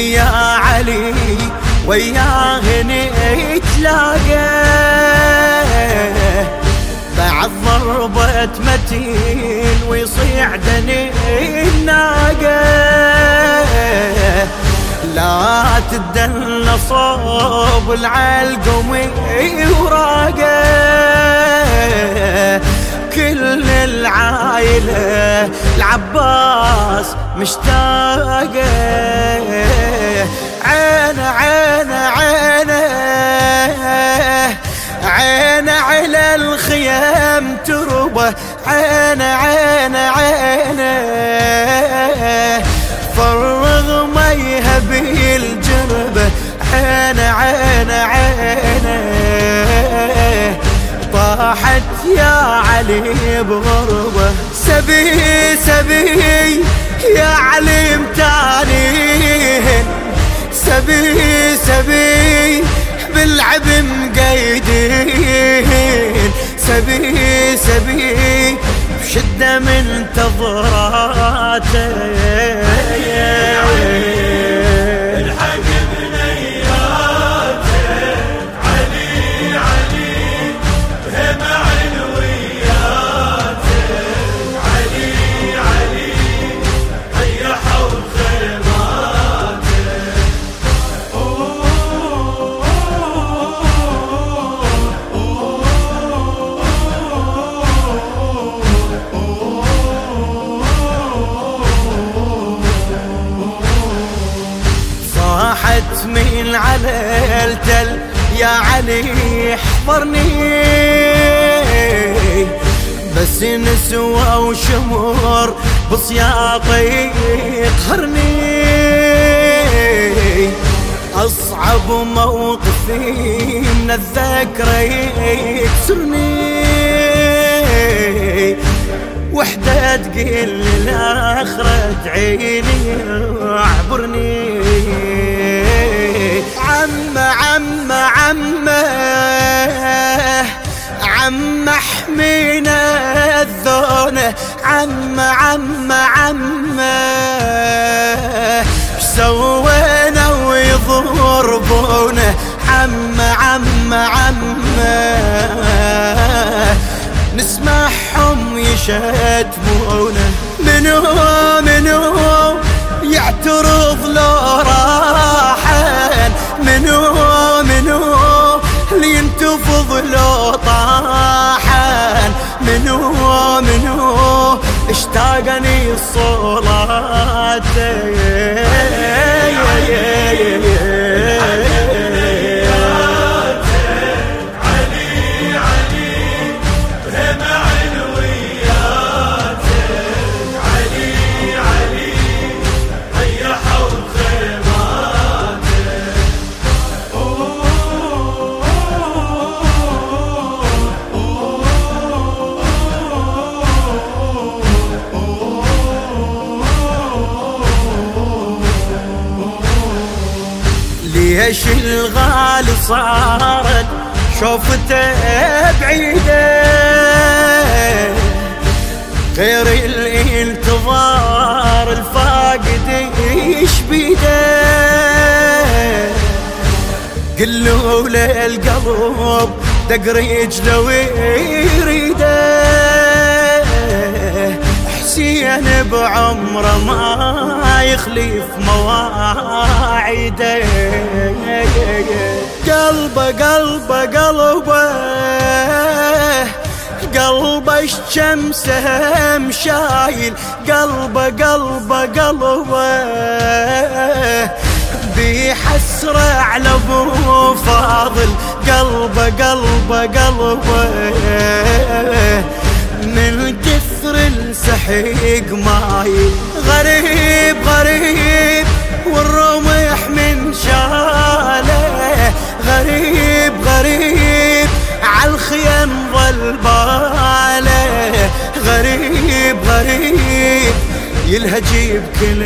يا علي وياه نتلاقى بعد ضربة متين ويصيع دني الناقة. لا تدل صوب العلقم وراقة. كل العائلة العباس مشتاقة. عينه عينه عينه. عينه على الخيام تربه عينه عينه عينه. فرغ ميها بالجربه طاحت يا علي بغربة. سبي سبي يا علي متاني سبي سبي بالعب مقيدين. سبي سبي بشدة من تضراته من على التل يا علي احضرني. بس نسوى وشمر بصياطي يقهرني. أصعب موقفي من الذكرى يكسرني. وحدة تقل الآخرة عيني اعبرني عم أحمينا الذونة عم عم عم سوينا ويضربونا عم عم عم نسمعهم يشتمونا. منو اشتاقني الصلاة. ليش الغالي صارت؟ شوفته بعيده. غير الانتظار الفاقد إيش بيده؟ قلوا له القلب دق رجله ويريده حسين بعمره ما يخلف مواعيده. قلبه قلبه قلبه قلبه الشمس هم شايل قلبه قلبه قلبه بيحسره على أبو فاضل. قلبه قلبه قلبه. السحيق ماي. غريب غريب والرمح من شاله. غريب غريب عالخيم ظل باله. غريب غريب يلهجي بكل